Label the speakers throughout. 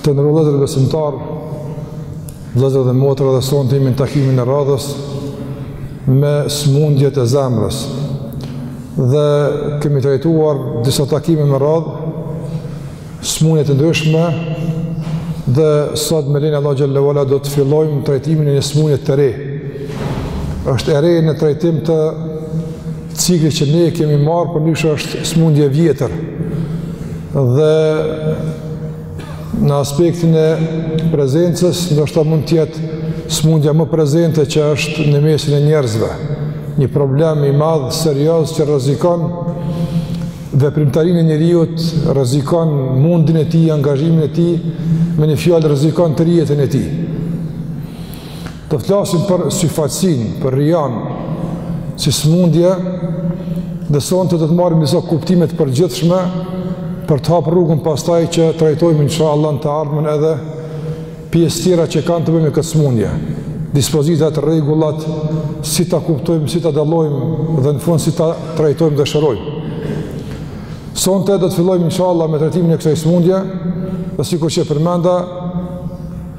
Speaker 1: Të nderuar vëllezër besimtarë, vëllezër dhe motra dhe sonte jemi në takimin e radhës me smundjet e zemrës. Dhe kemi trajtuar disa takime me radhë, smundje të ndryshme dhe sot me lejen e Allahut xhele ve ala do të fillojmë trajtimin e një smundje të re. është e re në trajtim të ciklit që ne kemi marrë por ndryshe është smundje e vjetër. Dhe në aspektin e prezencës, ndoshta mund të jetë smundja më prezente që është në mesin e njerëzve. Një problem i madh serioz që rrezikon veprimtarinë e njeriut, rrezikon mundin e tij, angazhimin e tij, me një fjalë rrezikon tërë jetën e tij. Do të flasim për syfaqësinë, për rijanë, si smundje, dhe sonte do të marrim disa kuptime të përgjithshme, për të hapë rrugën pastaj që t'trajtojmë inshallah në të ardhmen edhe pjesë tjera që kanë të bëjnë me këtë smundje. Dispozitat, rregullat, si ta kuptojmë, si ta dallojmë, dhe në fund si ta trajtojmë dhe shërojmë. Sonte do të fillojmë inshallah me trajtimin e kësaj smundje, dhe sikur që përmenda,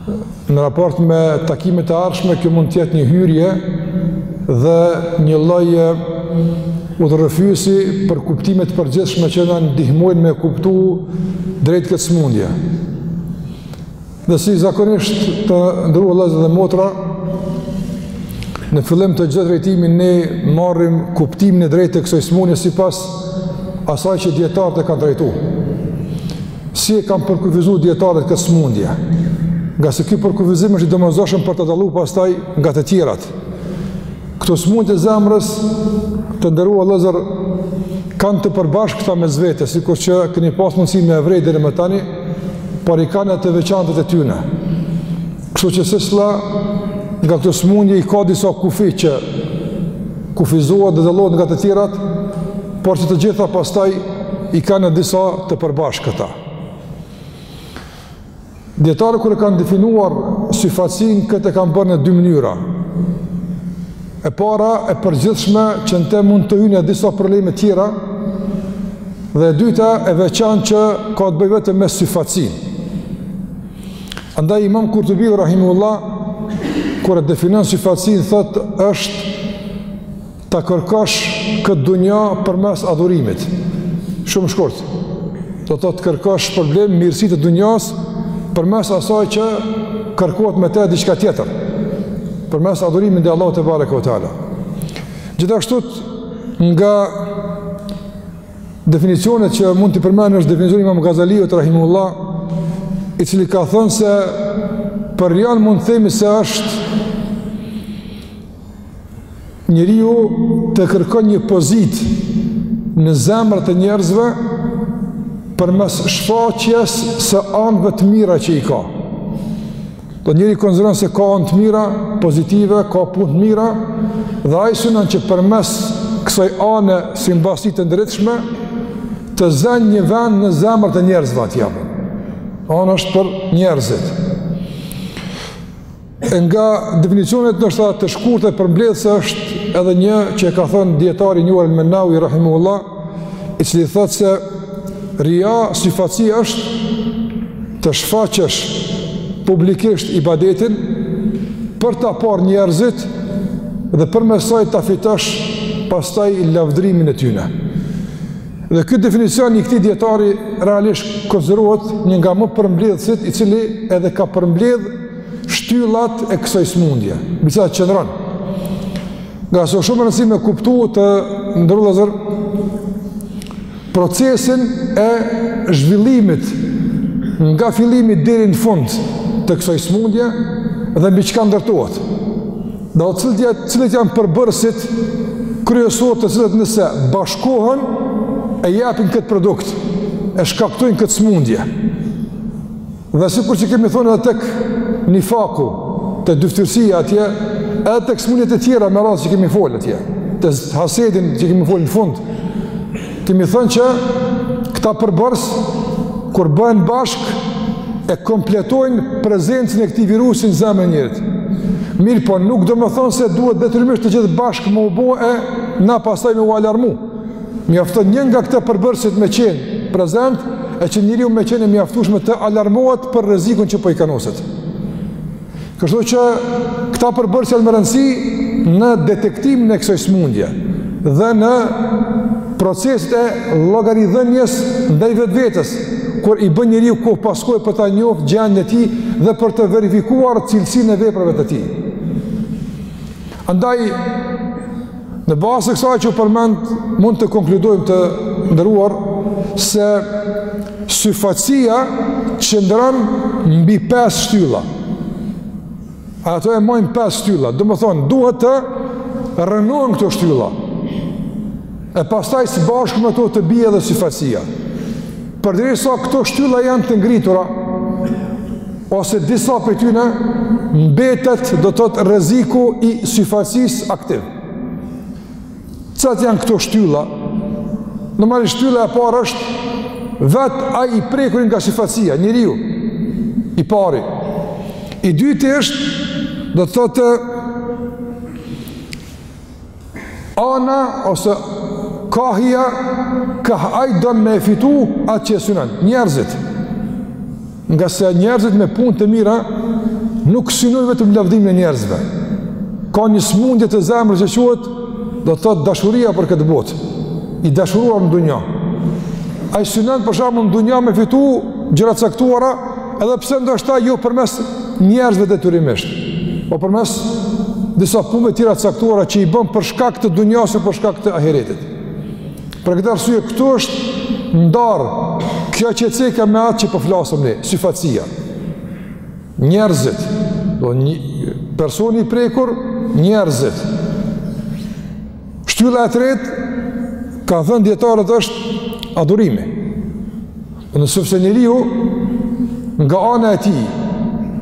Speaker 1: Në raport me takimet e ardhshme, kjo mund të jetë një hyrje dhe një lloj udhërrëfyesi për kuptime të përgjithshme që na ndihmojnë me kuptu drejt këtë smundje. Dhe si zakonisht të nderuar vllezër dhe motra, në fillim të çdo trajtimi ne marrim kuptimin e drejtë të kësoj smundje sipas asaj që dijetarët e kanë trajtu. Si e kanë përkufizu dijetarët këtë smundje? Ngase ky përkufizim është i domosdoshëm për ta dallu pastaj nga të tjerat. Këto smundje të zemrës, të nderuar vllezër, kanë të përbashkëta mes vete, sikur që keni pas mundësi me e vrejt deri më tani, por i kanë e të veçantat e tyne. Kështu që secila nga këto smundje i ka disa kufi që kufizohet dhe dallohet nga të tjerat, por se të gjitha pastaj i kanë disa të përbashkëta. Dijetarët kur e kanë definuar syfaqësinë, këtë e kanë bërë në dy mënyra. E para e përgjithshme që në te mund të hynë e disa probleme tjera, dhe e dyta e veçantë që ka të bëjë vetëm me syfaqësinë. Andaj Imam Kurtubi rahimullah kur e definon syfaqësinë thotë është ta kërkosh këtë dunja përmes adhurimit. Shumë shkurt. Do të thotë të kërkosh problem mirësitë e dunjas përmes asaj që kërkohet me të diçka tjetër. Përmes adhurimit ndaj Allahut tebareke ve teala. Gjithashtu nga Definicionet që mund t'i përmend është definicioni i Imam Gazaliut rahimullah, i cili ka thënë se për rian mund të themi se është njeriu të kërkon një pozitë në zemrat e njerëzve përmes shfaqjes së anëve të mira që i ka. Dikush konsideron se ka anë të mira, pozitive, ka punë të mira, dhe ai synon që përmes kësoj anë simbas tij të ndritshme, të zen një vend në zemër të njerëzve atje. Anë është për njerëzit. Nga definicionet ndoshta të shkurta e përmbledhëse është edhe një që e ka thënë dijetari i njohur Menaui rahimullah, i cili thotë se rija syfacia është të shfaqesh publikisht ibadetin për ta parë njerëzit dhe përmes saj ta fitosh pastaj lavdrimin e tyne. Dhe ky definicion i këtij dijetari realisht konsiderohet një nga më përmbledhësit i cili edhe ka përmbledhë shtyllat e kësaj smundje, mbi çka qëndron. Ngase shumë rëndësi me kuptu të nderuar procesin e zhvillimit nga fillimit deri në fund të kësoj smundje dhe mbi çka ndërtohet. Dhe cilët, cilët janë përbërësit kryesorë të cilët nëse bashkohen e japin këtë produkt, e shkaktojnë këtë smundje. Dhe sikur që kemi thonë edhe tek nifaku, te dyfytyrësia atje, edhe tek smunjet e tjera me radhë që kemi folë atje, te hasedin që kemi folë në fund, kemi thonë që këta përbërës, kur bëhen bashkë, e kompletojnë prezencën e këtij virusi në zemër të njeriut. Mirëpo, nuk domethonë se duhet detyrimisht të gjithë bashkë me u bo e na pastaj me u alarmu. Mjafton një nga këto përbërësit me qenë prezent e që njeriu me qenë e mjaftueshme të alarmohet për rrezikun që po i kanoset. Kështu që këta përbërës janë me rëndësi në detektimin e kësoj smundje dhe në procesin e llogaridhënies ndaj vetvetes, kur i bën njeriu kohë pas kohe për ta njofë gjendjen e tij dhe për të verifikuar cilësinë e veprave të tij. Andaj, Në bazë të kësaj që u përmend, mund të konkludojmë të nderuar se syfacia qëndron mbi 5 shtylla. Ato e mbajnë 5 shtylla, domethonë, duhet të rrënohen këto shtylla. E pastaj së bashku me to të bie edhe syfacia. Përderisa këto shtylla janë të ngritura, ose disa prej tyne mbetet do të thotë rreziku i syfaqësisë aktiv. Cilat janë këto shtylla? Normalisht shtylla e parë është vetë ai i prekuri nga syfaqësia, njeriu, i pari. I dyti është do të thotë Ana ose kahja kah ai don me fitu atë që e synon, njerëzit. Ngase njerëzit me punë të mira nuk synojnë vetëm lavdimin e njerëzve. Ka një smundje të zemrës që quhet do të thotë dashuria për këtë botë. I dashuruar në dunja. Ai synon për shembull në dunja me fitu gjëra të caktuara, edhe pse ndoshta jo përmes njerëzve detyrimisht, por përmes disa punëve tjera të caktuara që i bën për shkak të dunjasë, jo për shkak të ahiretit. Për këtë arsye këtu është ndar kjo që ceka me atë që po flasim ne, syfaqësia. Njerëzit, domethënë personi i prekur, njerëzit. Shtylla e tretë kanë thënë dijetarët është adhurimi. Po nëse njeriu nga ana e tij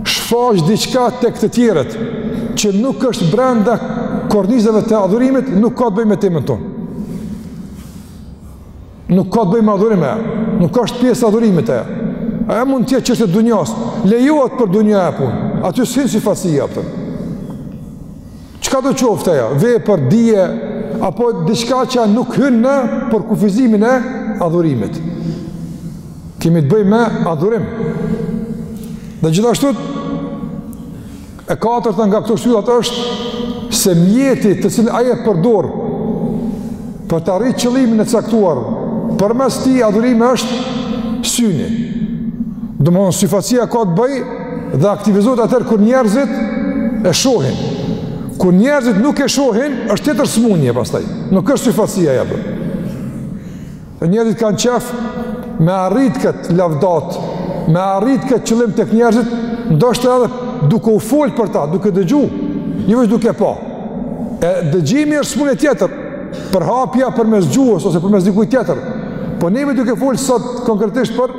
Speaker 1: shfaq diçka tek të tjerët që nuk është brenda kornizave të adhurimit, nuk ka të bëjë me temën tonë. Nuk ka të bëjë me adhurim ajo, nuk është pjesë e adhurimit ajo. Ajo mund të jetë çështje e dunjasë, lejohet për dunja ajo punë. Aty s'hin syfaqësia apo. Çkado qoftë ajo, vepër, dije, apo diçka që nuk hyn në përkufizimin e adhurimit. Kemi të bëjmë me adhurim. Dhe gjithashtu, e katërta nga këto shtylla është, se mjeti të cilin ai e përdor për ta arritë qëllimin e caktuar, përmes atij adhurimi është syni. Domethënë, syfaqësia ka të bëjë, dhe aktivizohet atëherë kur njerëzit e shohin. Kur njerëzit nuk e shohin, është tjetër smunje pastaj. Nuk është syfaqësia jepë. Dhe njerëzit kanë qejf me arrit këtë lavdatë, me arrit këtë qëllim tek njerëzit, ndoshta edhe duke u folë për ta, duke dëgju, jo veç duke pa. E dëgjimi është smunje tjetër, përhapja përmes gjuhës, ose përmes dikujt tjetër. Po ne jemi duke folë sot konkretisht për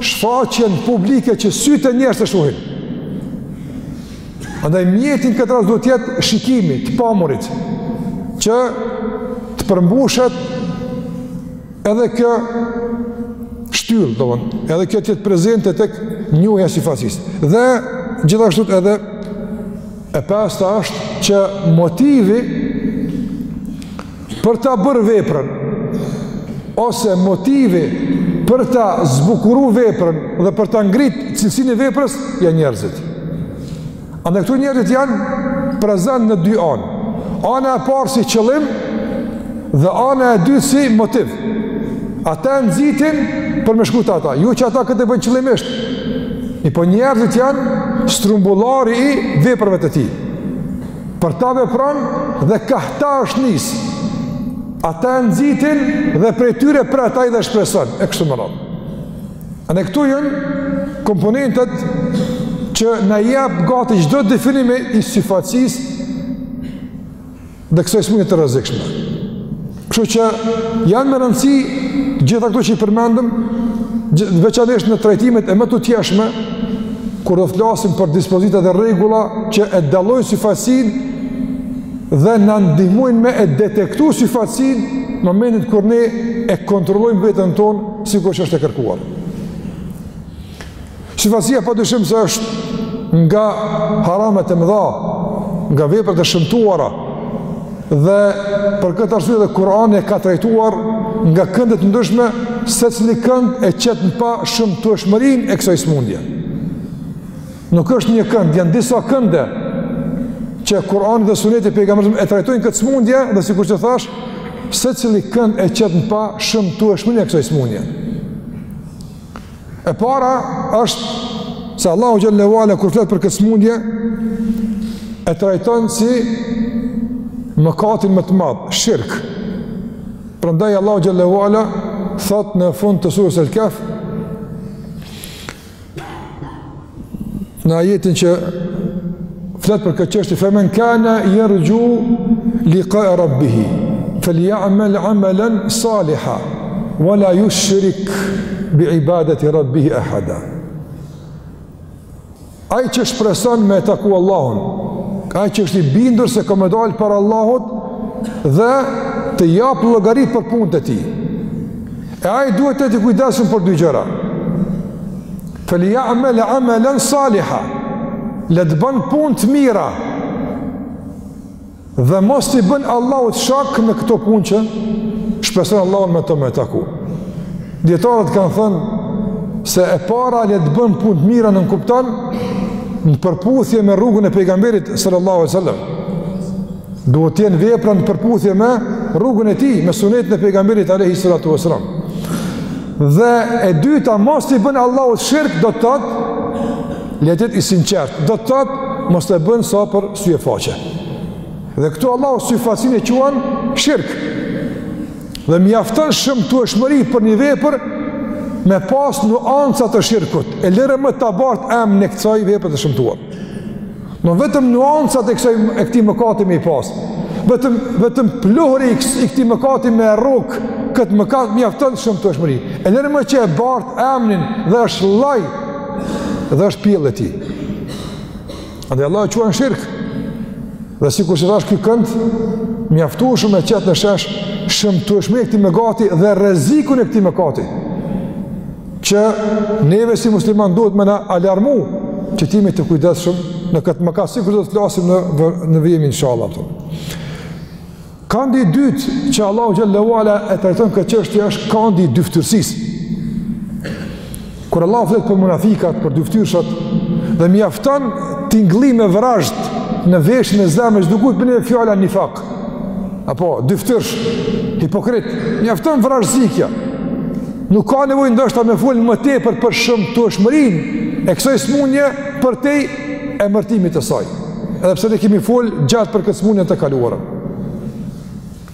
Speaker 1: shfaqjen publike që sytë e njerëzve të shohin. Andaj mjeti në këtë rast duhet të jetë shikimi të pamurit që të përmbushet edhe kjo shtyllë, domethënë, edhe kjo të jetë prezente tek njohja e syfaqësisë. Dhe gjithashtu edhe e pesta është që motivi Për ta bërë veprën, ose motivi për ta zbukuru veprën dhe për ta ngrit cilësinë e veprës, janë njerëzit. Andaj këtu njerëzit janë prezent në dy anë. Ana e parë si qëllim dhe ana e dytë si motiv. Ata e nxitin për me shku te ata. Jo që ata këtë e bëjnë qëllimisht. Mirëpo njerëzit janë strumbullari i veprave të tij. Për ta vepron dhe kah ta është nis. Ata e nxitin dhe prej tyre pret ai dhe shpreson, e kështu me radhë. Andaj këto janë komponentet që na jap gati çdo definim i syfaqësisë dhe kësoj smundje të rrezikshme. Kështu që janë me rëndësi gjitha këto që i përmendëm, veçanërisht në trajtimet e mëtutjeshme, kur do të flasim për dispozitat e rregulla që e dallojnë syfaqësinë dhe na ndihmojnë me e detektu syfaqësinë në momentin kur ne e kontrollojmë veten tonë sikur që është e kërkuar. Syfaqësia pa dyshim se është nga haramet e mëdha, nga veprat e shëmtuara, dhe për këtë arsye edhe Kurani e ka trajtuar nga kënde të ndryshme, secili kënd e qet në pah shëmtueshmërinë e kësoj smundje. Nuk është një kënd, janë disa kënde që Kurani dhe suneti i pejgamberit e trajtojnë këtë smundje dhe sikur që thash, secili kënd e qet në pah shëmtueshmërinë e kësoj smundje. E para është se Allahu xhele ue ala kur flet për këtë smundje e trajton si mëkatin më të madh, shirk. Prandaj Allahu xhele ue ala thot në fund të surës El-Kehf në ajetin që flet për këtë çështje, fe men kane jerxhu likae rabbihi, fel jamel amelen saliha, wala jushrik bi ibadeti rabbihi ehada. Ai që shpreson me taku Allahun, ai që është i bindur se ka me dalë para Allahut dhe të japë llogaritë për punët e tij. E ai duhet të ketë kujdesin për dy gjëra. Fel jamel amalan saliha. Le të bën punë të mira. Dhe mos t'i bën Allahut shok në këto punë që shpreson Allahun me to me taku. Dietarët kanë thënë se e para le të bën punë të mira nënkupton në përputhje me rrugën e pejgamberit sallallahu alaihi wasallam. Duhet të jenë vepra në përputhje me rrugën e tij, me sunetin e pejgamberit alaihi salatu wasallam. Dhe e dyta, mos t'i bën Allahut shirk do të thotë le t'jetë i sinqert. Do të thotë mos të bën sa për sy e faqe. Dhe këtu Allahu syfaqësinë e quan shirk. Dhe mjafton shëmtueshmëri për një vepër me pas nuanca të shirkut. E lëre më ta bartë emnin e kësaj vepre të shëmtuar. Në vetëm nuancat e kësaj e këtij mëkati me i pas. Vetëm vetëm pluhuri i këtij mëkati me rrok kët mëkat mjafton shëmtueshmëri. E lëre më që e bart emrin dhe është lloj dhe është pjellë e tij. Andaj Allahu e quan shirk. Dhe sikurse thash ky kënd mjaftueshëm e qet në shesh shëmtueshmërinë e këtij mëkati dhe rrezikun e këtij mëkati. që neve si musliman duhet me na alarmu që t'jemi të kujdesshëm në këtë mëkat, sikur do të flasim në, në vijim inshallah. Kandi i dytë që Allahu xhele ue ala e trajton këtë çështje është kandi i dyftyrsisë. Kur Allahu flet për munafikat, për dyftyrshat, dhe mjafton tingëllimi i vrazhdë në vesh e në zemër, veç duke u përmend fjala nifak. Apo, dyftyrsh, hipokrit, mjafton vrazhdësi kjo. Nuk ka nevoj ndoshta me fol më tepër për shëmtueshmërinë e kësoj smunje përtej emërtimit të saj. Edhe pse ne kemi fol gjatë për këtë smunje të kaluarën.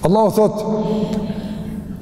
Speaker 1: Allahu thotë,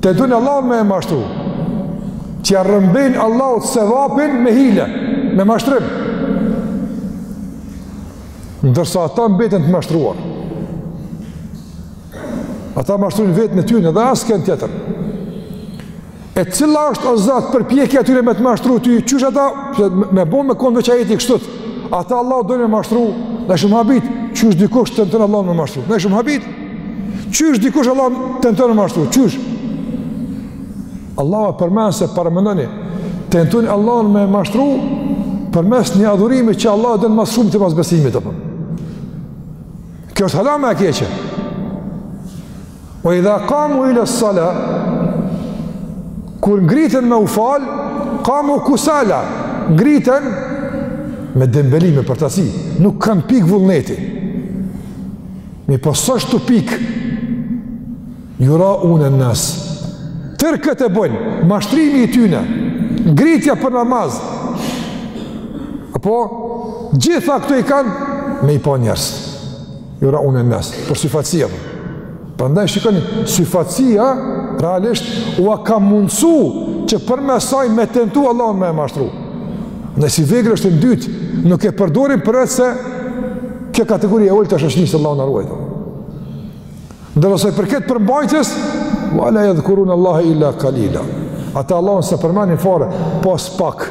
Speaker 1: Te dun Allahun me e mashtru. T'ia rrëmbejn Allahut sevapin me hile, me mashtrim. Ndërsa ata mbeten të mashtruar. Ata mashtrujnë veten e tyne dhe askënd tjetër. E cila është o Zot përpjekja e tyre me të mashtru ty, qysh ata me bo me konë veç ajeti kështu, ata Allahun dojnë me mashtru, na ishim habit, qysh dikush tenton Allahun me mashtru, na ishim habit. Qysh dikush Allahun tenton me mashtru, qysh? Allahu e përmend se paramendoni, tenton Allahun me mashtru, përmes një adhurimi që Allahu e don ma së shumti mas besimit, apo. Kjo është hala ma e keqe. Ue idha kamu iles-sala, kur ngriten me u falë, kamu kusala, ngriten me dembeli me përtaci, nuk kanë pikë vullneti. Mirëpo s'është tu pika, juraune en-nas. Tërë këtë e bëjnë, mashtrimi i tyne, ngritja për namaz. Apo, gjitha këto i kanë, me i pa njerëz. Juraune en-nas, për syfaqësi. Prandaj shikoni, syfaqësia, realisht, ua ka mundësu që përmes saj me tentu Allahun me e mashtru. Ne si vegël është në dytë, nuk e përdorim përveç se kjo kategori e ulët e shoqërisë, Allahu na ruajtë. Ndërsa i përket përmbajtjes, ue la jedhkurune Allahe illa kalila. Ata Allahun s'e përmendin fare, pos pak,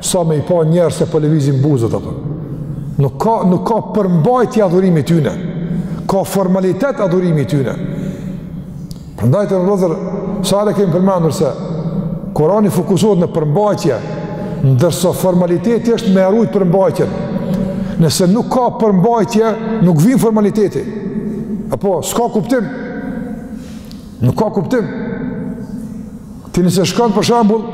Speaker 1: sa me i pa njerëz se po lëvizin buzët ato. Nuk ka, nuk ka përmbajtje adhurimi i tyne, ka formalitet adhurimi i tyne. Prandaj vllezër, sa herë kemi përmendur se Kurani fokusohet në përmbajtje, ndërsa formaliteti është me rujt përmbajtjen. Nëse nuk ka përmbajtje, nuk vyn formaliteti. Apo, s'ka kuptim. Nuk ka kuptim. Ti nëse shkon për shembull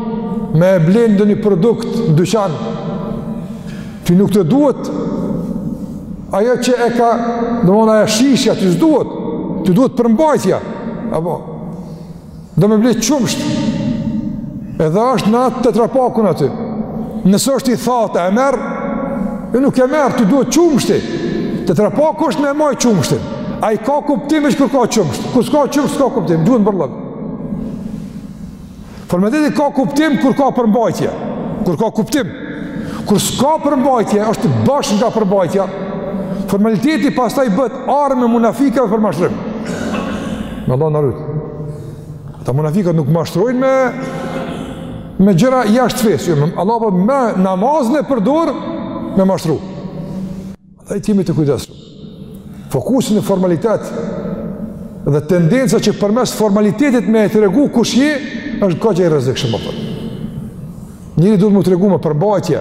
Speaker 1: me e ble ndonjë produkt në dyqan, ty nuk të duhet ajo që e ka, domethonë e shishja ty s'duhet, ty duhet përmbajtja. Apo do me ble qumsht. Edhe është në atë tetrapakun aty. Nëse është i thatë, a e merr, e nuk e merr, ty duhet qumshti. Tetrapaku është me majt qumshtin. Ai ka kuptim veç kur ka qumsht. Kur s'ka qumsht, s'ka kuptim, duhet bërllok. Formaliteti ka kuptim kur ka përmbajtje, kur ka kuptim. Kur s'ka përmbajtje, është bosh nga përmbajtja. Formaliteti pastaj bëhet armë e munafikëve për mashtrim. Allahu na rujtë. Ata munafikët nuk mashtrojnë me me gjëra jashtë fesë. Jo, Allahu po me namazin e përdor me mashtru. Dhe të jemi të kujdesshëm. Fokusi në formalitet dhe tendenca që përmes formalitetit me e tregu kush je, është kogja i rrezikshëm, po. Njeri duhet m'u tregu me përmbajtje,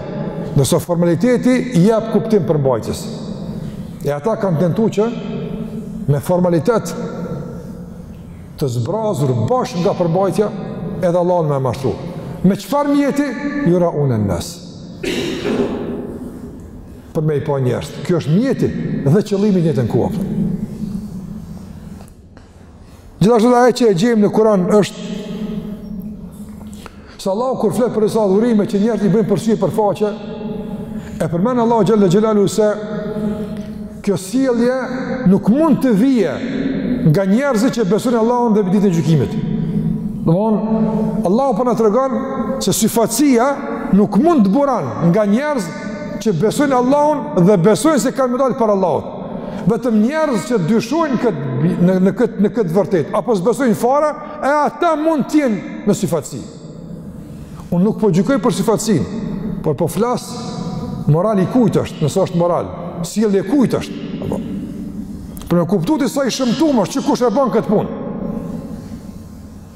Speaker 1: ndërsa formaliteti jep kuptim përmbajtjes. E ata kanë tentu që me formalitet të zbrazur bosh nga përmbajtja edhe Allahun me mashtru. Me çfarë mjeti, juraune en-nas. për me i pa njerëz. Kjo është mjeti dhe qëllimi njëjtën kohë. Gjithashtu dhe ajo që e gjejmë në Kuran është se Allahu kur flet për disa adhurime që njerëzit i bëjnë për sy e për faqe, e përmend Allahu xhelle xhelaluhu se kjo sjellje nuk mund të vijë nga njerëzit që besojnë Allahun dhe ditën e gjykimit. Domethonë, Allahu po na tregon se syfaqësia nuk mund të buron nga njerëz që besojnë Allahun dhe besojnë se kanë me dalë para Allahut. Vetëm njerëz që dyshojnë kët, në, në, kët, në këtë të vërtetë, apo s'besojnë fare, e ata mund të jenë në syfaqësi. Unë nuk po gjykoj për syfaqësinë, por po flas morali i kujt është, nëse është moral, sjellje e kujt është. Apo. Për me kuptu ti sa i shëmtum është që kush e ban këtë punë.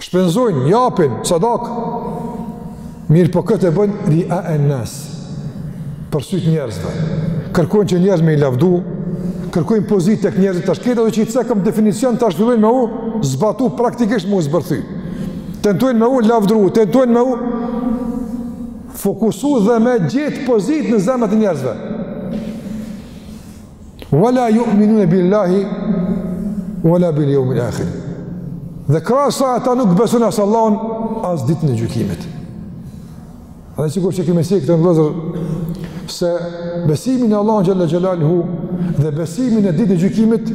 Speaker 1: Shpenzojnë, japin sadak. Mirëpo këtë e bëjnë riaen-nas. Për sytë e njerëzve. Kërkojnë që njerëz me i lavdu, kërkojnë pozitë tek njerëzit, tash krejt ato që i cekëm definicion tash fillojnë me u zbatu praktikisht me u zbërthy. Tentojnë me u lavdru, tentojnë me u fokusu dhe me gjetë pozitë në zemrat e njerëzve. Wala yu'minuna billahi wala bil yawmil akhir. Dhe krahas asaj ata nuk besojnë as Allahun as ditën e gjykimit. A dhe sikur që e kemi cek, të nderuar vëllezër, se besimi në Allahun xhelle xhelaluhu, dhe besimi në ditën e gjykimit,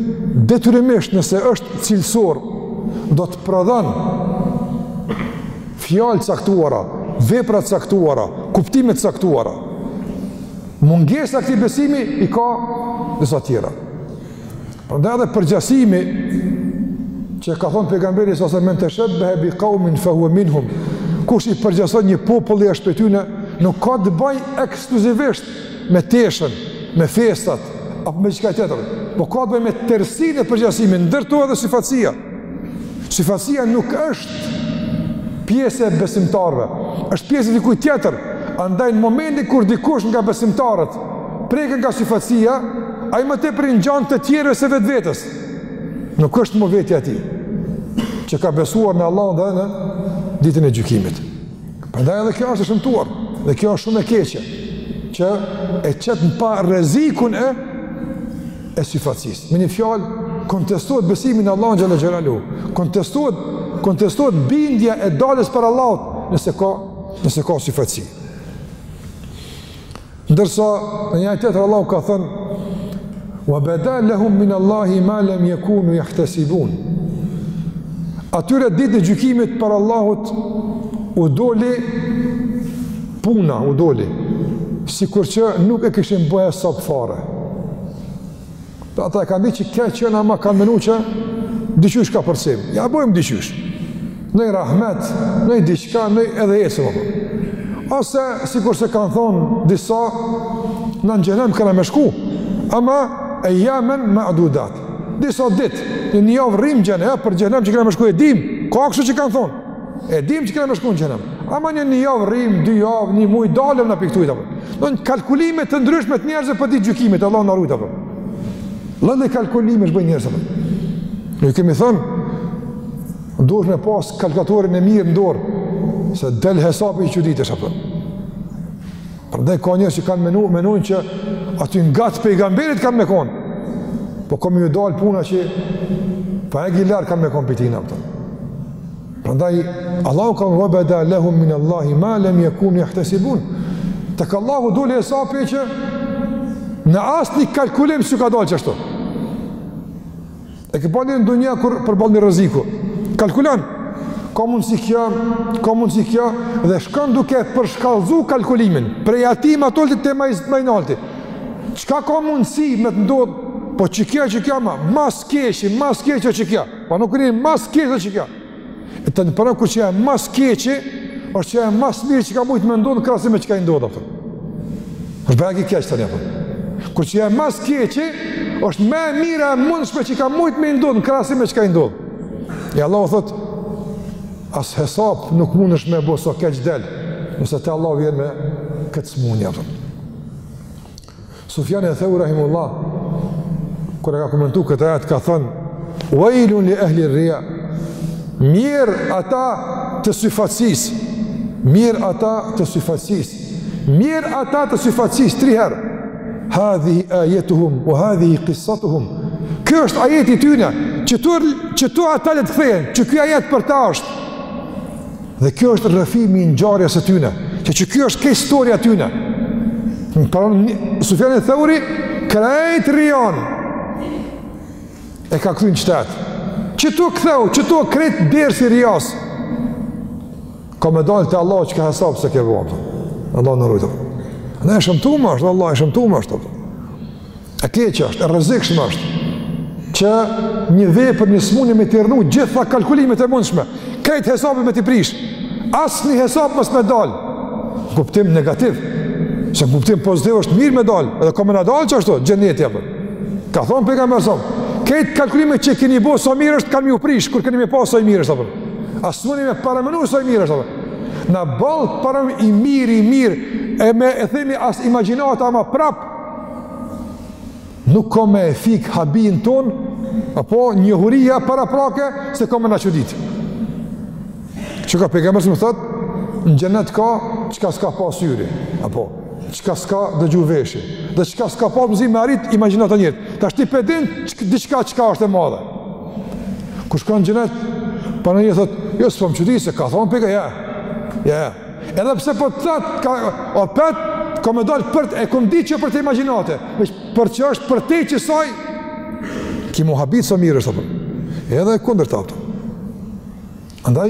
Speaker 1: detyrimisht nëse është cilësor, do të prodhon fjalë të caktuara, vepra të caktuara, kuptime të caktuara. Mungesa e këtij besimi i ka disa tjera. Prandaj edhe përgjasimi që ka thonë pejgamberi s.a.s. men teshebbehe bi kaumin fehue minhum, kush i përgjason një populli është prej tyne, nuk ka të baj ekskluzivisht me teshën, me festat, apo me diçka tjetër, po ka të baj me tërësinë e përgjasimit, ndër to edhe syfaqësia. Syfaqësia nuk është pjesë e besimtarëve, është pjesë e dikujt tjetër. Andaj në momentin kur dikush nga besimtarët prekën nga syfaqësia, ai më tepër i ngjan të tjerëve se vetvetes. Nuk është më vetja e tij që ka besuar në Allahun dhe në ditën e gjykimit. Prandaj edhe kjo është e shëmtuar, dhe kjo është shumë e keqe, që e qet në pah rrezikun e e syfaqësisë. Me një fjalë kontestohet besimi në Allahun xhelle xhelaluhu, kontestohet kontestohet bindja e daljes para Allahut, nëse ka nëse ka syfaqësi. Ndërsa, në një ajet tjetër Allahu ka thënë, wa beda lehum min Allahi ma lem jekunu jahtesibun. Atyre ditën e gjykimit para Allahut u doli puna, u doli, sikur që nuk e kishin bo hesap fare. Ata e kanë ditë që ka qenë ama kanë menu që diqysh kapërcejmë. Ja bojmë diqysh. Noj rahmet, noj diçka, noj edhe esim. Apo. Ose, sikurse kanë thonë disa, na në xhehenem kena me shku. Ama ejjamen madudat. Disa ditë, nja një javë rrimë n'xhehenem, për xhehenem që kena me shku e dim. Ka kështu që kanë thonë. E dim që kena me shku në xhehenem. Ama nja një javë rrim, dy javë, një muj, dalim në piktujt, apo. Janë kalkulime të ndryshme të njerëzve për ditën e gjykimit, Allah na ruajt, apo. Lloj-lloj kalkulime që bëjnë njerëzit, apo. Ne kemi thënë, duhet me pas kalkulatorin e mirë në dorë, se del hesapi çuditesh, apo. Prandaj ka njerëz që kanë menu, menojnë që aty nga të pejgamberit kanë me kon, po ka me ju dal puna që paraqitur kanë me kon pitin ato. Prandaj Allahu ka thon ue beda lehum min Allahi ma lam jekunu jahtesibun. Tek Allahu doli hesapi që në asni kalkulim s'ju ka dalë qashtu. E ke edhe n'dunja kur përball një rreziku. Kalkulon. Ka mundsi kjo, ka mundsi kjo dhe shkon duke përshkallzu kalkulimin. Prej atij ma t'ulti te ma ma i nalti. Çka ka mundsi me të ndodh? Po qekjo, qekjo ma? Ma s'keqi, ma s'keqi o qekjo. Po nuk rrin ma s'keqi o qekjo. E tani prap kur qe e ma s'keqi, është qe e ma s'mirë që ka mujtë me ndodhë në krahasim me çka i ndodh, apo jo. është bo aq keq tani, apo jo. Kur qe e ma s'keqi, është ma e mira e mundëshme që ka mujtë me ndodhë në krahasim me çka i ndodh. E Allahu thotë, as hesap nuk mundesh me bo sa keq del, nëse te Allah vjen me këtë smunje. Sufjani Theuri rahimehullah, kur e ka komentu këtë ajet, ka thënë, Uajlun li ehli rria, mjerë ata të syfaqësisë, mjerë ata të syfaqësisë, mjerë ata të syfaqësisë, tri herë, hadhihi ajetuhum, u hadhihi kisatuhum, ky është ajeti i tyne, qetu, qetu ata le të kthehen, qeky ajet për ta është, Dhe ky është rrëfimi i ngjarjes së tyne, qe qekjo është kejt historia e tyne. Por Sufjani Theuri krejt rijanë e ka kthy n'qet ajet. Qetu ktheu, qetu krejt dersi i rijasë. Ka me dalë te Allahu çka n'hesap s'e ke vnu. Allahu na rujtë. E shëmtume është, vallahi e shëmtume është. E keqe është, e rrezikshme është, që një vepër, një smunje me t'i rrënu gjitha kalkulimet e mundshme, krejt hesapet me t'i prish, asnjë hesap mos me dalë, n'kuptim negativ, se n'kuptim pozitiv është mirë me dalë, edhe ka me na dalë qashtu xheneti pra. Ka thonë pejgamberi a.s., krejt kalkulimet që keni bo sa mirë është, kanë me ju prish, kur keni me pa sa i mirë është, as s'muni me paramenu sa i mirë është, na valla paramenu i mirë, i mirë, me e themi as imagjinata ama prapë, Nuk ka me e fik habinë tonë, apo njohuria paraprake, se ka me na çudit. Çka pejgamberi a.s. thotë, në xhenet ka çka s'ka pa syri, apo çka s'ka dëgju veshi, dhe çka s'ka pas mundsi me arrit, imagjinata e njerit. Tashti pe din, diçka çka është e madhe. Kur shkon në xhenet, po na i thotë, jo s'po m'çudit, se ka thonë pejgamberi, ja, ja, ja. Edhe pse po të thot ka opet ka me dal prej kum di që për të imagjinate, veç për që është për te që saj ki mu habit sa mirë është apo. Edhe e kundërta ato. Andaj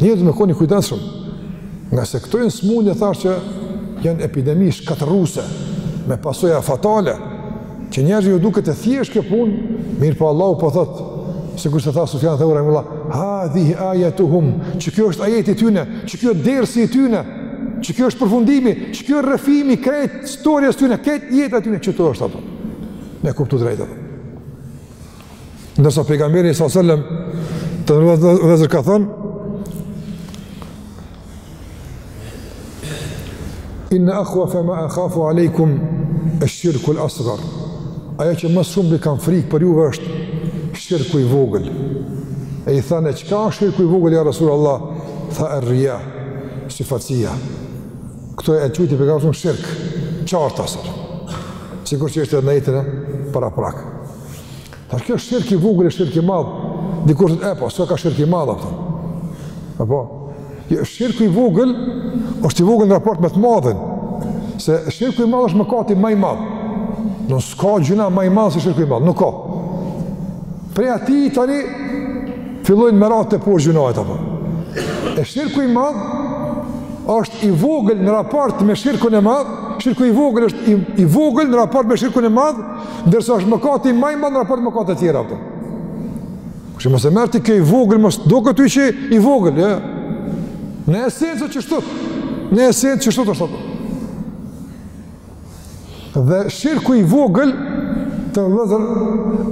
Speaker 1: njerëz me kon i kujdesshëm. Ngase këto janë smundje thash që janë epidemi shkatërruese me pasoja fatale. Që njerëzve ju duket e thjeshtë kjo punë, mirëpo Allahu po thotë, sikurse tha Sufjan Theuri rahimullah, hadhihi ajatuhum, që kjo është ajeti i tyne, që kjo dersi i tyne, që kjo është përfundimi, që kjo është rrëfimi krejt historia e tyne, krejt jeta e tyne qëtu është apo. Me kuptu drejt apo. Ndërsa pejgamberi sa selam vllezër ka thënë Inna akhwafa ma akhafu alejkum esh-shirkul asgar. Ajo që më së shumti kam frikë për juve është shirku i vogël. E i thane, çka është shirku i vogël, ja Rasul Allah? Tha er-rija, syfaqsia. Këto e qujti pejgamberi selam shirk, qartazi. Sikur që është edhe në ajetin paraprak. Tash, kjo është shirk i vogël e shirk i madh. Dikush thotë, "Epo, s'ka shirk i madh atë." Apo, jo shirku i vogël, është i vogël në raport me të madhin. Se shirku i madh është mëkati më i madh. Do s'ka gjynah më i madh se shirku i madh, nuk ka. Prej aty tani fillojnë me ra tëposhtë gjynahet apo. E shirku i madh është i vogël në raport me shirkun e madh, shirku i vogël është i, i vogël në raport me shirkun e madh, Ndërsa është mëkati më i madh në raport me mëkatet e tjera ato. Kush mos e merr ti ky i vogël, mos t'doket që i vogël, ja. Në esencë qështu? Në esencë qështu është ato? Dhe shirku i vogël vllezër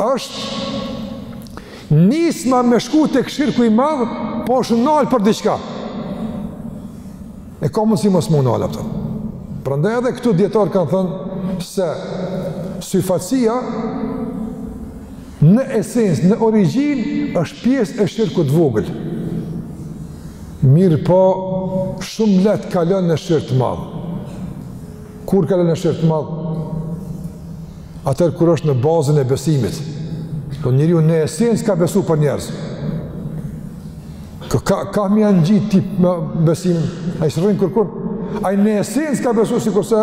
Speaker 1: është nisma me shku tek shirku i madh, po është nalë për diçka. E ka mundësi mos mu nal apo. Prandaj edhe këtu dijetarët kanë thënë se syfaqsia në esencë, në origjinë, është pjesë e shirkut vogël. Mirëpo, shumë lehtë kalon në shirk të madh. Kur kalon në shirk të madh? Atëherë kur është në bazën e besimit. Po njeriu në esencë ka besu për njerëz. Kë ka, ka mi janë gjitë tip me besim, ai s'rrin kërkun, ai në esencë s'ka besu sikurse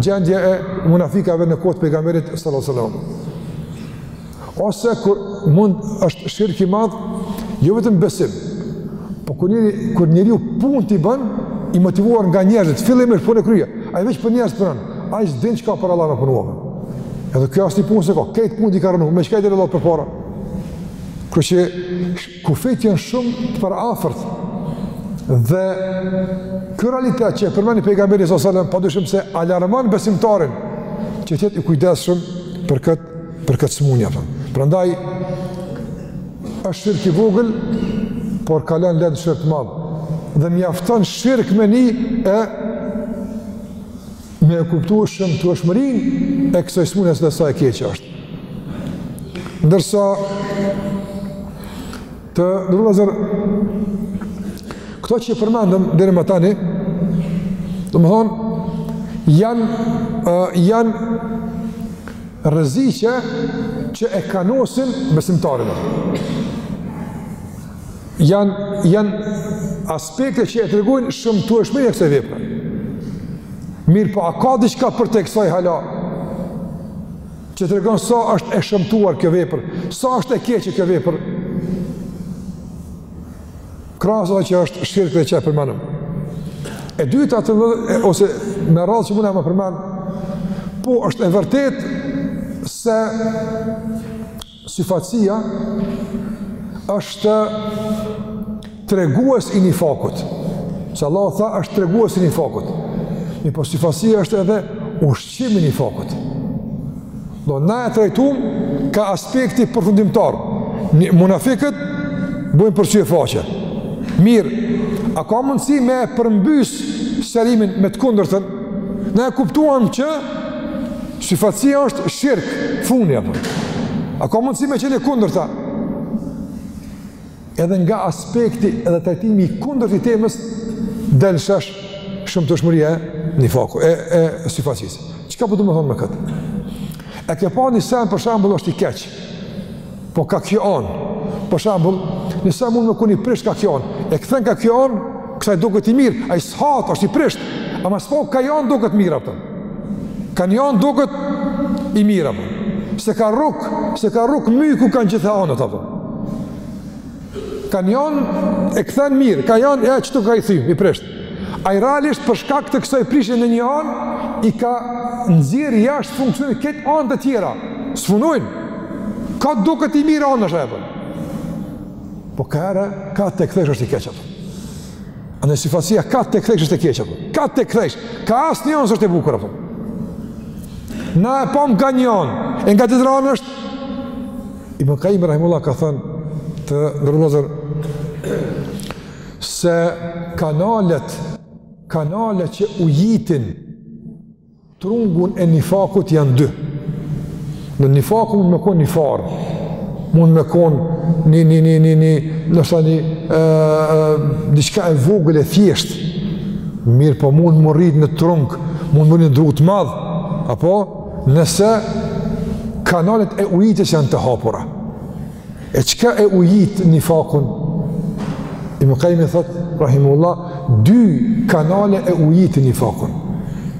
Speaker 1: gjendja e munafikave në kohë t' pejgamberit salatu selam. Ose kur mund është shirk i madh, jo vetëm besim, po kur njeri, kur njeriu punët i bën, i motivuar nga njerëzit, fillimisht punë e kryja, ai veç për njerëzit punon, ai s'din çka për Allah me punu. Edhe kjo është një punë se ka, krejt punët i ka rrënu, me që kejtë e Allah përpara. Kërë që Kufijtë janë shumë të përafërt. Dhe ky realitet që e përmend pejgamberi sallallahu alajhi wasallam padyshim se alarmon besimtarin që të jetë i kujdesshëm për këtë për këtë sëmundje. Prandaj është shirk i vogël, por ka lanë lëndë shirk të madh. Dhe mjafton shirk me ju e me e kuptu shëmtueshmërinë e kësoj smundje dhe sa e keqe është. Ndërsa, të nderuar vëllezër, këto që i përmendëm deri më tani, domethënë, janë, uh, janë rreziqe që e kanosin besimtarin. Jan jan aspekte që e tregojnë shëmtueshmërinë e kësaj vepre. Mirëpo a ka diçka përtej kësaj hala? Që tregon sa është e shëmtuar kjo vepër, sa është e keqe kjo vepër? Krahas asaj që është shirk dhe që e përmendëm. E dyta vëllezër, ose me radhë që muna me përmend, po është e vërtetë se Syfaqësia është tregues i nifakut. Se Allah tha është tregues i nifakut. Mirëpo syfaqësia është edhe ushqim i nifakut. Pra na e trajtum ka aspekti përfundimtar. Një munafikët bojnë për sy e faqe. Mirë, a ka mundësi me e përmbys shëmtimin me të kundërtën? Ne e kuptuam që Syfaqësia është shirk, fundja po. A ka mundësi me qenë e kundërta? Edhe nga aspekti edhe trajtimi i kundërt i temës del n'shesh shëmtueshmëria e nifakut, e, e syfaqësisë. Çka po domethonë me këtë? E ke pa një send për shembull është i keq, Po ka kjo anë. Për shembull, një send mund me kon i prisht ka kjo anë. E kthen ka kjo anë, kësaj duket i mirë, ai s'asht, është i prisht. Ama po ka kjo anë duket mirë apo. Ka një anë duket i mirë apo. S'e ka rrok, s'e ka rrok myku ka gjitha anët apo. Ka një anë e kthen mirë, ka një anë e çtu ka i thim, i prisht. Ai realisht për shkak të kësaj prishje në një anë i ka nxjerr jashtë funksionit këto anë të tjera. S'funksionojnë. Ka duket i mirë anë është apo? Po ka herë ka të kthesh është i keq apo? Edhe syfaqësia ka të kthesh është i keq apo? Ka të kthesh. Ka asnjë anë s'është e bukur apo? Na e pam nga një anë, e nga tjetër anë është Ibn Qayyim rahimullah ka thënë të nderuar vëllezër se kanalet kanalet që ujitin trungun e nifakut janë dy në nifaku mund me konë një farë mund me konë një një një një një në shta një diqka e vogël e thjesht mirëpo mund m'u rrit në trung mund m'u rrit në dru t'madh apo nëse kanalet e ujitjes janë të hapura E qka e ujit nifakun? Ibn Kajimi thot, rahimehullah, dy kanale e ujit një fakun.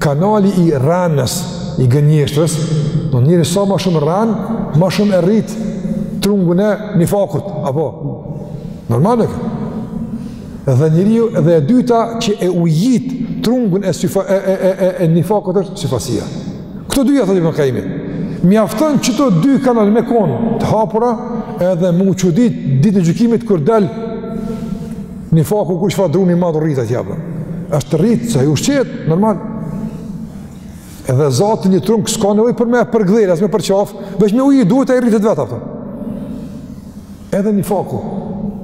Speaker 1: Kanali i rrenës, i gënjeshtrës, në njeri sa ma shumë rren, ma shumë e rrit trungun e nifakut, apo? Normale. Dhe njeriu, dhe e dyta që e ujit trungun e, syfa, e, e, e, e, e nifakut është syfaqësia. Këto dyja, thotë Ibn Kajimi, mjafton që këto dy kanale me konë të hapura edhe m'u qudit ditën e gjykimit kur del nifaku qfar druni i madh u rrit atje apo. është rritë, se ushqehet, normal. Edhe zaten një trung s'ka nevoj për me përkdhel, as me përqafë, veç me ujit duhet e rritet vetë apo. Edhe nifaku.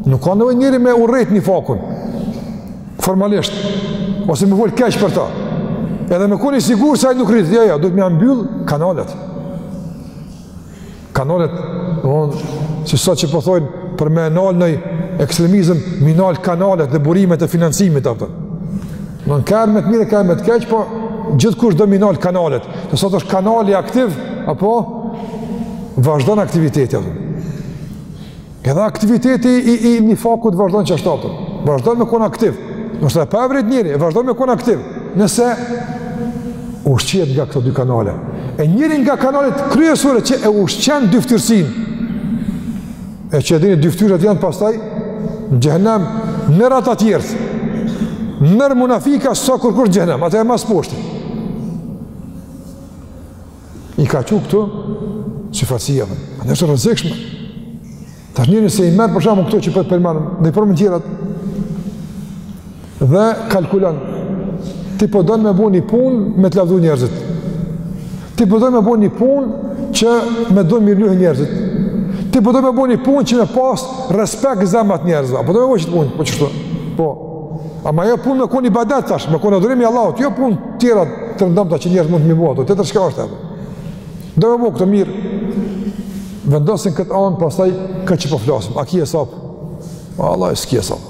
Speaker 1: Nuk ka nevoj njeri me urrejt nifakun. Formalisht. Ose me fol keq për ta. Edhe me kon i sigurt se ai nuk rritet. Jo, jo, duhet me ja mbyllë kanalet. Kanalet, domethonë, si sot që po thojnë, për me nalë noj ekstremizëm, m'i nalë kanalet dhe burimet e financimit, a kupton. Në në kur me të mirë, kur me të keq, po gjithkush do m'i nal kanalet. Në sot është kanali aktiv, apo vazhdon aktiviteti. Edhe aktiviteti i, i nifakut vazhdon qashtu. Vazhdon me konë aktiv. Noshta edhe pa e vrejt njeri, vazhdon me konë aktiv. Nëse ushqehet nga këto dy kanale. E njëri nga kanalet kryesore që e ushqen dyftyrsinë, e që e dini dyftyrshat janë pastaj në xhehenem nër ata tjerët. Nër munafika s'ka kurkush n'xhehenem, ata e ma s'poshti. I ka çu këtu syfaqësia. Dhe është e rrezikshme. Tash njeri nëse i merr për shembull këto që po i përmend, dhe i përmend tjerat. Dhe kalkulon, ti po donë me bo një pun me të lavdu njerëzit. Ti po donë me bo një pun që me donë mirë njohë njerëzit. Ti po donë me bo një pun që me pas respekt n'zemrat e njerëzve. Po donë me bo qit pun, po qështu. Po, ama ajo pun me kon ibadet tash, me kon adhurim i Allahut, jo pun tjera të rëndomta që njerëzit munden m'i bo ato, të të shka është edhe. Do me bo këtë mirë, vendosi n'këtë anë, pastaj këtë që po flasim, a ki hesap? Vallahi, s'ki hesap.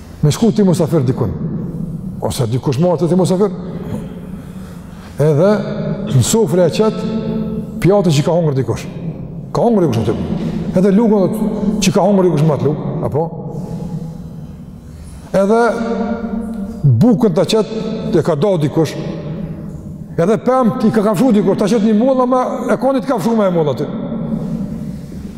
Speaker 1: Me shku ti musafir dikun, ose dikush me ardh te ti musafir, edhe në sofër e qet pjatën që ka hongër dikush. Ka hongër dikush në të edhe lugën dhe që ka hongër dikush me atë lugë, apo? Edhe bukën ta qet e ka da dikush, edhe pemët i ka kafshu dikush, ta qet një mollë, ama e kon t'kafshume mollë aty.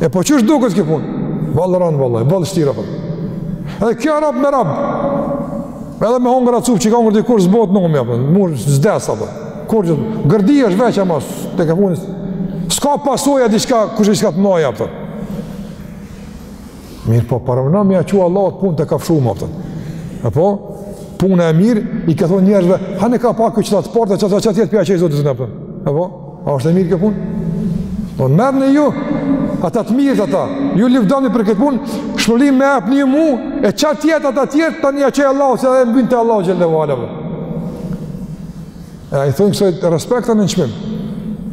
Speaker 1: E po qështë duke të kjo punë? Valë ranë, valë, e valë shtira, për. Edhe kjo rabë me rabë. Edhe me hongë racupë që ka hongë dikur zbotë në umë, për. Murë, zdesa, për. Kur gjithë, gërdi është veqë ama, të ke punës. Ska pasoja diqka, kush e qka të maja, për. Mirëpo, paramendo me ia çu Allahut punët e kafshume, a po. E po, puna e mirë, i ke thonë njerëzve, hanë ka pak këtë qëtatë partë, qëtatë qëtatë qëtatë pja që i zotë të në aftën. E po, a është e mirë kjo punë? Po, merrne ju, ata të mirët ata, ju livdoni për këtë punë, shpërblim me apë një mu, e qatë tjetë ata tjetë, tani ia çoj Allah, se edhe mbynë të Allahu xhele ve ala, E a i thonë kësaj respekt a nënçmim.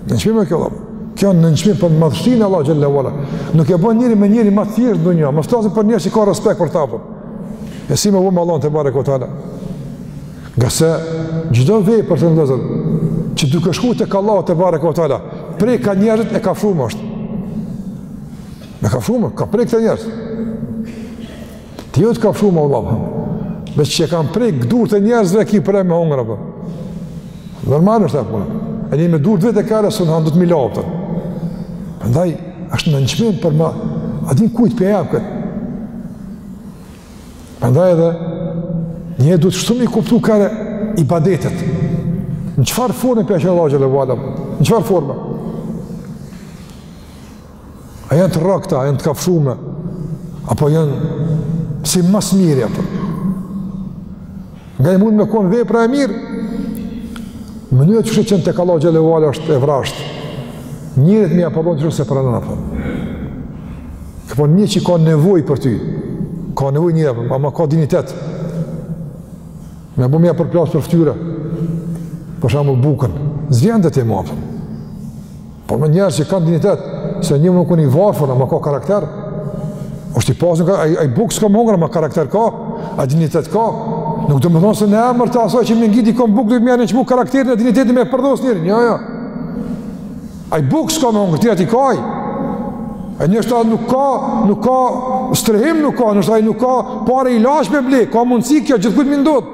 Speaker 1: Nënçmim e kjo dhëmë. Kjo nënçmim për madhështinë e Allahut xhele ve ala. Nuk e bën njeri me njeri ma thjesht në një. Mos t'flasim për njerëz që ka respekt për ta, a po. E si me vëmë Allahun tebareke ve teala. Ngase çdo vepër të ndëzër. Që duke shku teka Allahu tebareke ve teala. Prek ka njerëzit, e kafshume është. E kafshume, ka prek te njerëzit. Ti ia çon t'kafshume Allahut, dhe që e kanë prek durt e njerëzve, ki për me hongër, a po. Po. Normal është e punë, e një me durt e veta e kare, s'un e han, duhet me i la, a po. Po. Prandaj, është nënçmim për ma, a din kujt po ia jep këtë. Prandaj edhe, njeri duhet kshtu me i kuptu kare ibadetet. Në çfarë forme po ia çon Allahut xhele ve ala? Në qëfar formë? A janë të prekta, a janë të kafshume, apo janë si ma s'miri, apo. Nga i mund me konë vepra e mirë, mënyra qysh e çon teka Allahu xhele ve ala është e vrazhdë, njerit me ia dhon qështu s'e pranon, apo. E po njeri që ka nevojë për ty, ka nevojë njeri, apo, ama ka dinjitet, me bo me ia përplas për ftyre, për shembull bukën, s'vjen të ta marrë, Po me njerëz që kanë dinjitet, se njeri mun me kon i varfër, ama ka karakter, është i pasun ka, ai bukë s'ka me hongër, ama karakter ka, ai dinjitet ka, nuk domethonë se në emër të asaj që me ngi dikon bukë, duhet me ia nënçmu karakterin e dinjitetin me përdhos njerin, jo, jo. Ai bukë s'ka me hongër, tira ti ka i. A një është ta nuk ka, nuk ka strehim nuk ka, nështë ta nuk ka pare ilaçe me ble, ka mundësi kjo gjithkujt me i ndodh.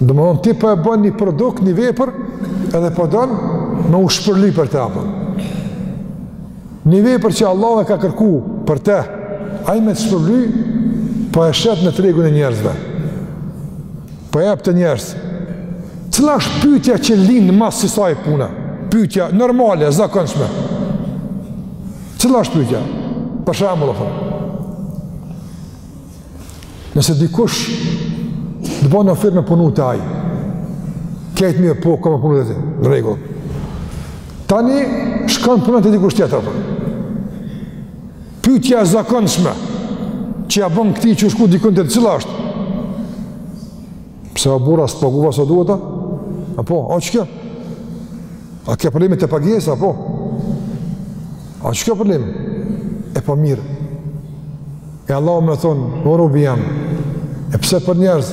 Speaker 1: Domethon ti po e bën një produkt, një vepër, edhe po don me u shpërbly për te apo. Një vepër që Allahu e ka kërku për te, ai me të shpërbly, po e shet në tregun e njerëzve. Po e jep te njerëzit. Cila është pytja që lind mas kësaj pune? Pytja normale, zakonshme. Cila është pytja? Për shembull, Allahu, Nëse dikush të bën ofertë me punu te ai, krejt mirë po, kam me punu te ti, në rregull. Tani, shkon punon te dikush tjetër, po. Pytja e zakonshme, që ja bën këtij që u shku dikun tjetër cila është, pse o burrë s'të paguva sa duhet, apo, a është kjo? A ke problemin te pagesa, apo? A është ky problemi? E po mirë, E Allahu me na thon, o robi jem, e pse për njerëz,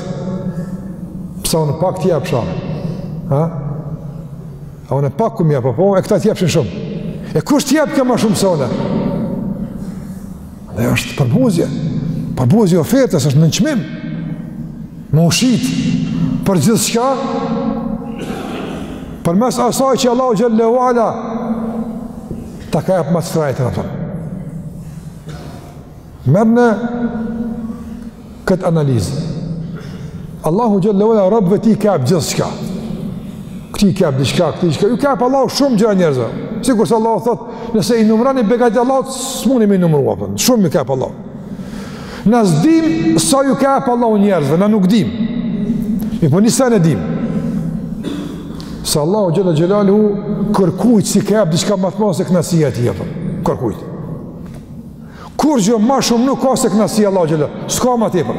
Speaker 1: pse unë pak të japsha, ha? A unë pak kam jap, apo, e këta të jepshin shumë. E kush të jap ty ma shumë se unë? Dhe është përbuzje, përbuzje ofertës, është nënçmim, me u shit, për gjithçka, përmes asaj që Allahu xhel-le ve ala, ta ka jep ma të shtrejtë, apo. Merrni këtë analizë. Allahu xhel-le ve ala, robëve t'tij ka jep gjithçka. Këtij i ka jep diçka, këtij diçka. Ju ka jep Allahu shumë gjëra njerëzve. Sikurse Allahu thotë, nëse i numroni begatitë e Allahut, s'mundni me i numrua. Për. Po. Shumë ka jep Allahu. Na s'dim, sa ju ka jep Allahu njerëzve, na nuk dim. E po një sen e dim. Se Allahu xhel-le xhelaluhu, kërkujt s'i ka jep diçka ma të madhe se kënaqësia e tij apo. Kërkujt. Kurgjo ma shumë nuk ka se kënaqësia e Allahut xhel-le, s'ka ma tepër.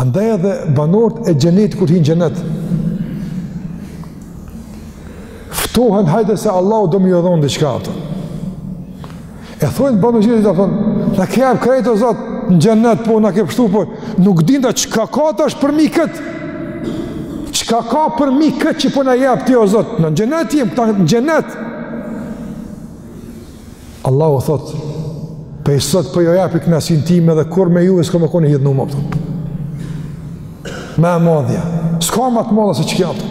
Speaker 1: Andaj edhe banorët e xhenetit kur hin në xhenet, ftohen hajde se Allahu do me ju dhon edhe diçka apo. E thonë banorët e xhenetit, thonë, na ke jap krejt o Zot, në xhenet, po na ke pshtu, po nuk dim tash çka ka tash përmi këtë, çka ka përmi këtë që po na jep ti o Zot, në xhenet jem, këta në xhenet, Allahu thot, prej sot po ju japi knaqsinë time dhe kurrë me juve s'kom me kon i hidhnum apo. Ma e madhja. S'ka ma të madhe se qekjo apo.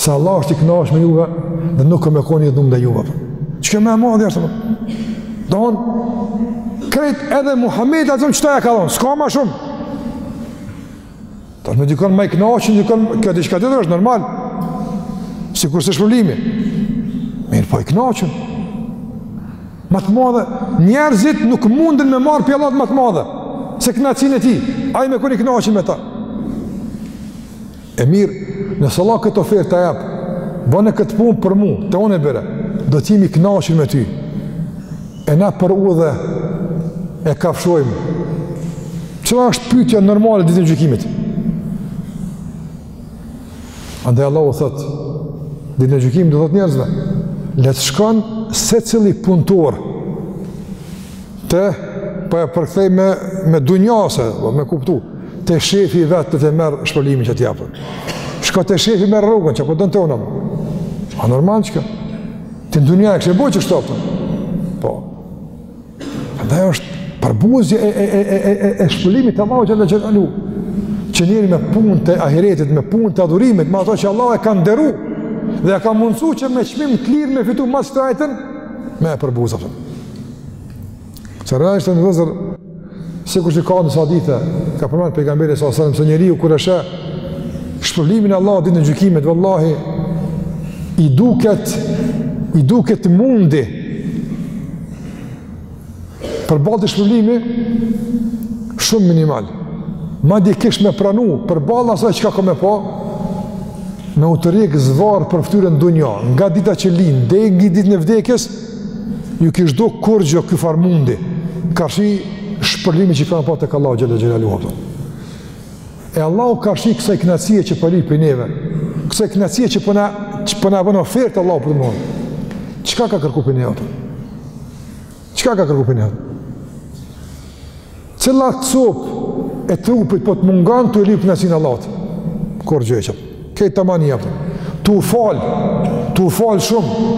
Speaker 1: Se Allahu është i knaqt me juve dhe nuk ka me kon i hidhnum me juve apo. Qekjo ma e madhja është apo. Domethon, krejt edhe Muhammed ato qëta ja ka dhonë, s'ka ma shumë. Tash me të kon ma i knaqun dikush, kjo diçka tjetër është normal. Sikur se shpërblimi. Mirë, po i knaqun. Ma të madhe, njerëzit nuk mundin me marr prej Allahut ma të madhe se knaqësinë e tij. Ai me kon i knaqun me ta. E mirë, nëse Allahu këtë ofertë ta jep. Bone këtë punë për mu, të unë, e bëre. Do të jem i knaqun me ty. E na për udhe e kafshojmë. Çka është pytja normale ditën e gjykimit? Andaj Allahu thotë, ditën e gjykimit do u thotë njerëzve, le të shkon secili punëtor te, po e përkthej me, me dunjasë, po, me kuptu, te shefi i vet, le të merr shpërblimin që t'japën. Shko te shefi, merr rrogën, që po don të onëm. A normal çka? Ti në dunja e kishe bo qashtu, a po. Po. Andaj është përbuzje e, e, e, e, e, e shpërblimit të Allahut xhele xhelaluhu. Që njeri me punët e ahiretit, me punët e adhurimit, me ato që Allahu e ka nderu. Dhe e ka mundësu që me çmim të lirë me fitu ma të shtrejtën, me e përbuzë. Se realisht vllezër, sikur se ka në disa hadithe, ka përmend pejgamberi alejhi selam, se njeriu kur e sheh shpërblimin e Allahut ditën e gjykimit, vallahi, i duket, i duket mundi, përballë atij shpërblimi, shumë minimal. Madje kish me pranu, përballë asaj çka ka me pa, me u tërhjek zvarë për ftyre n'dunja, nga dita që lind, deri ditën e vdekjes, Ju kish dok kurgjo ky farë mundi, karshi shpërblimit që kanë pa tek Allahu xhele xhelaluhu, a po. E Allahu karshi kësaj knaqësie që po lyp prej neve, kësaj knaqësie që po na, po që po na po bën ofertë Allahu për mëllë. Çka ka kërku prej neve? Çka ka kërku prej neve? Cila copë e trupit po të mungon tu e lyp knaqësinë e Allahut? Kurgjo e qëpë. Krejt taman i ke. Tu u fal. Tu u fal shumë.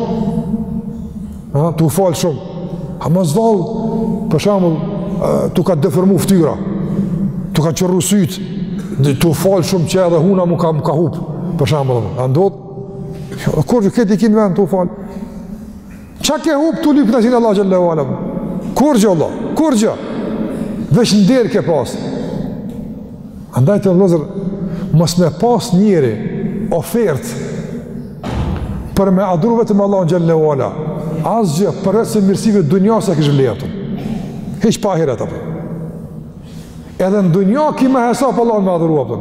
Speaker 1: Ha, tu u fal shumë. A mos vallë, për shambull, tu ka deformu ftyra. Tu kanë qorru sytë. Tu u fal shumë që edhe huna mu ka, mu ka hup. Për shambull, a ndodh? Kurgjo, krejt i ki n'vend, tu u fal. Çka ke hup tu lyp knaqësinë e Allahut xhele ue ala? Kurgjo vallah. Kurgjo. Veç nder ke pas. Andaj vllezër, mos me pas njeri ofertë për me adhuru vetëm Allahun xhele ue ala. Asgjë, përveç se mirësive dunjasë kish vlejt. Hiç pa ahiret, a po. Edhe në dunja ki me hesap Allahun me adhuru, a po.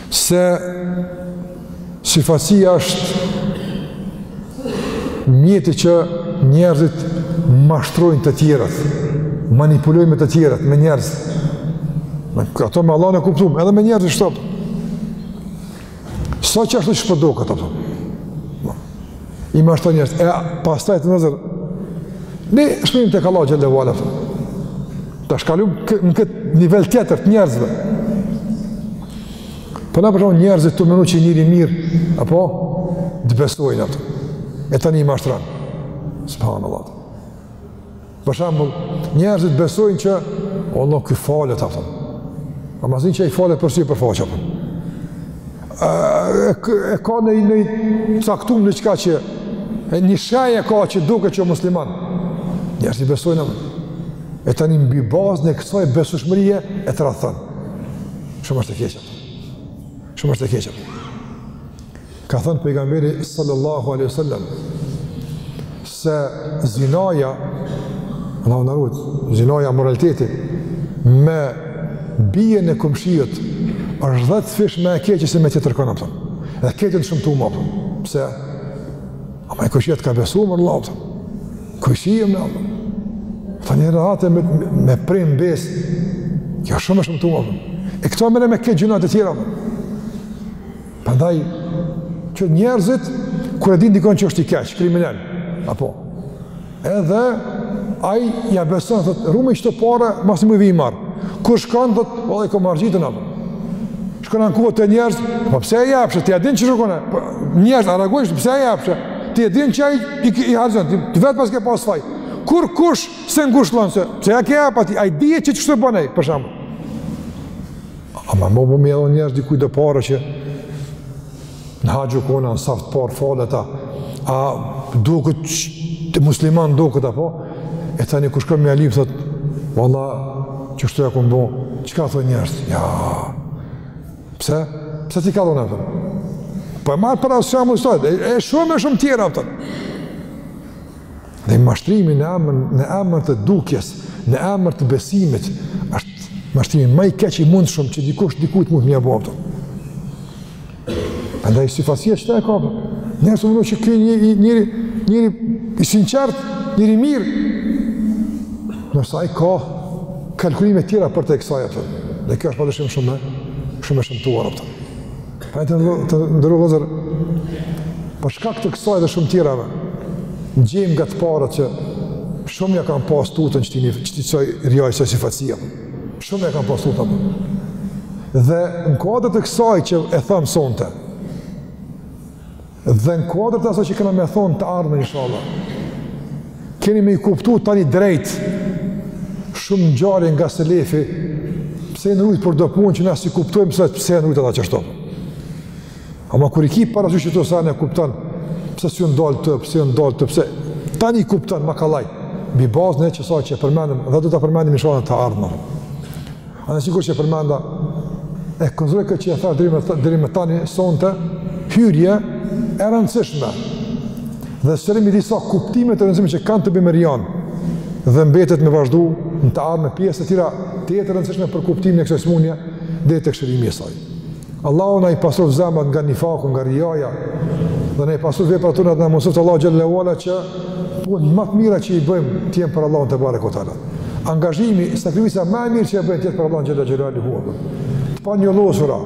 Speaker 1: se syfaqsia është mjeti që njerëzit mashtrojnë të tjerët, manipulojnë me të tjerët, me njerëzit. Ato me Allahun e kuptum, edhe me njerëzit shtopë. Sa që është në që përdor këtë, a kupton. i mashtron njerëz. E pastaj të nazar. Ne shkojmë tek Allahu xhel-le ue ala. Tash kalum në këtë nivel tjetër të njerëzve. Po na për shembull njerëzit tu menu që njeri i mirë apo të besojnë atë. E tani i mashtron. Subhanallah. Për shembull, njerëzit besojnë që vallahi ky falet, a kupton. Ama s'di që ai falet për sy, për faqe. Ë e ka një caktum diçka që e një shej e ka që duket që musliman. Njerëzit besojnë ato. E tani mbi bazën e kësaj besueshmërie e tradhton. Shumë është e keqe. Shumë është e keqe. Ka thënë pejgamberi sallallahu alaihi wasallam se zinaja Allahu na rujt, zinaja, amoraliteti me bijën e komshiut është 10 fish më e keqe se me tjetërkon, a kupton. Dhe këto shumë të humba. Pse? Ama komshija të ka besu more vlla? Kush i më lart? Fa një rrate me, me pre n'besë Kjo shumë shumë të uafën E këto mene me këtë gjynahet e tjera Prandaj që njerëzit kur e dinë dikon që është i keq, kriminal, apo edhe ai ja beson thot rruma qeto pare, masi vij i marr. Kur shkon thot valla i kom harxhu, a kupton. Shkon ankohet te njerëz, po pse e japsh ti, a din qysh shkon? Po njerëz a reagojnë pse e japsh? Ti e din që ai i, i harxhon ti, ti vetë paske pas faj. Kurkush s'e ngushllon se, pse ja ke jap atij, ai dihet çka bën ai, për shemb. Ama me bo me ja lon njerëz dikujt do pare që në haxh u kon, në saf të parë falet a, a duket musliman, duket apo, e tani kur shkon me ja lyp, thot, valla, që shtu e këmë bo, çka thojnë njerëz, ja, pse, pse ti ka dhon, a kupton, po e marr për shembull e, e shumë e shumë tjera, kupton, Dhe mashtrimi në emër në emër të dukjes, në emër të besimit, është mashtrimi më i keq i mundshëm që dikush dikujt mund me ja bo. Andaj syfaqsia qeta e ka, njerëz me menu që ky njeri, njeri, njeri i sinqertë, njeri i mirë, ndërsa i ka kalkulime tjera përtej kësaj, dhe kjo është pa dyshim shumë, shumë e shëmtuar, a kupton. E të nderu vllazër, për po shkak të kësaj dhe shumë tjerave, gjejmë nga të parët që shumë ja kanë pas tutën qeti një qeti soj rijaje që si facia. Shumë ja kanë pas tutën. Dhe në kuadër të kësaj që e thamë sonte, Dhe në kuadër të asaj që kena me thonë të ardhmen, inshallah, keni me i kuptu tani drejt shumë ngjarje nga selefi, pse janë rujt për do punë që na s'i kuptojmë pse, pse janë rujt ata qeshtu. Ama kur i ki parasysh qëto sene kupton, pse s'u ndalte, pse s'u ndalte, pse, tani i kupton, ma kollaj, mbi bazën e qësaj që e përmendëm, dhe do ta përmendim inshallah të ardhmen. Andaj sikur që përmenda, e konsideroj këtë që e thash deri me deri me tani sonte, hyrje e rëndësishme. Dhe sqarim i disa kuptimeve të rëndësishme që kanë të bëjnë me rijanë dhe mbetet me vazhdu në të ardhme pjesë të tjera tejet të rëndësishme për kuptimin e kësaj smunje deri tek shërimi i saj. Allahu na i pastroftë zemrat nga nifaku, nga rijaja, dhe na i pastroftë veprat tona dhe na mundësoftë Allahu xhele ue ala që punët më të mira që i bëjmë të jenë për Allahun tebareke ue teala. Angazhimi, sakrifica më e mirë që e bëjmë të jetë për Allahun xhele xhelaluhu. Të panjollosura,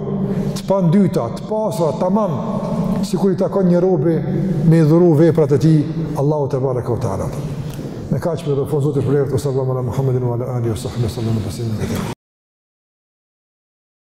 Speaker 1: të pandyta, të pastra, tamam, sikur i takon një robi me i dhuru veprat e tij, Allahut tebareke ue teala. Me kaq e përfundoj, Zoti ju shpërbleftë, sallallahu ala Muhammedin, ala Ali, sallallahu ala Muhammedin, ala Ali, sallallahu ala Muhammedin,